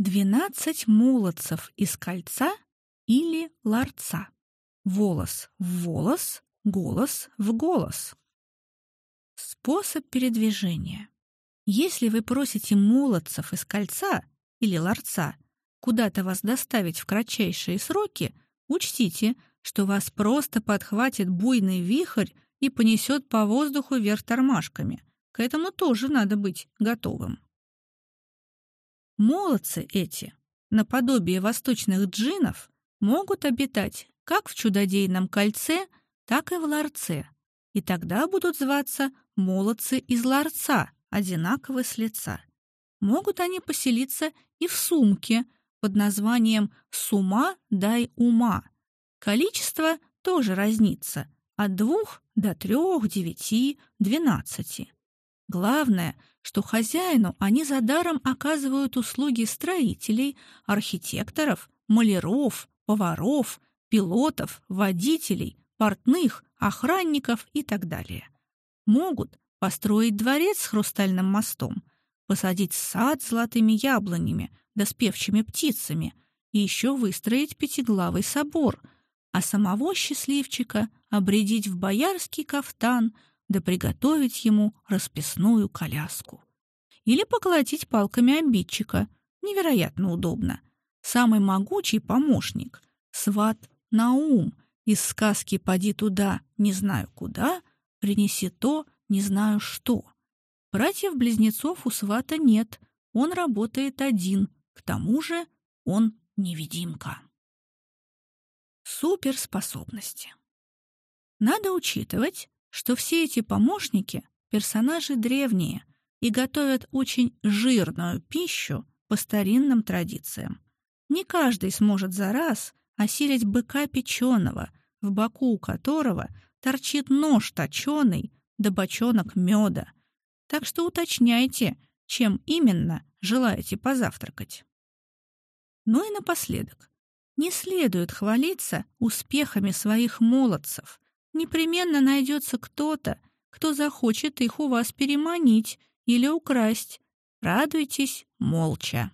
Двенадцать молодцев из кольца или ларца. Волос в волос, голос в голос. Способ передвижения. Если вы просите молодцев из кольца или ларца куда-то вас доставить в кратчайшие сроки, учтите, что вас просто подхватит буйный вихрь и понесет по воздуху вверх тормашками. К этому тоже надо быть готовым. Молодцы эти, наподобие восточных джинов, могут обитать как в чудодейном кольце, так и в ларце, и тогда будут зваться молодцы из ларца, одинаковы с лица. Могут они поселиться и в сумке под названием «Сума дай ума». Количество тоже разнится от двух до трех, девяти, двенадцати. Главное, что хозяину они за даром оказывают услуги строителей, архитекторов, маляров, поваров, пилотов, водителей, портных, охранников и так далее. Могут построить дворец с хрустальным мостом, посадить сад с золотыми яблонями да с певчими птицами и еще выстроить пятиглавый собор, а самого счастливчика обредить в боярский кафтан да приготовить ему расписную коляску. Или поколотить палками обидчика. Невероятно удобно. Самый могучий помощник — сват Наум из сказки «Поди туда, не знаю куда», «Принеси то, не знаю что». Братьев-близнецов у свата нет, он работает один, к тому же он невидимка. Суперспособности. Надо учитывать, что все эти помощники — персонажи древние и готовят очень жирную пищу по старинным традициям. Не каждый сможет за раз осилить быка печеного, в боку которого торчит нож точеный да бочонок меда. Так что уточняйте, чем именно желаете позавтракать. Ну и напоследок. Не следует хвалиться успехами своих молодцев. Непременно найдется кто-то, кто захочет их у вас переманить или украсть. Радуйтесь молча.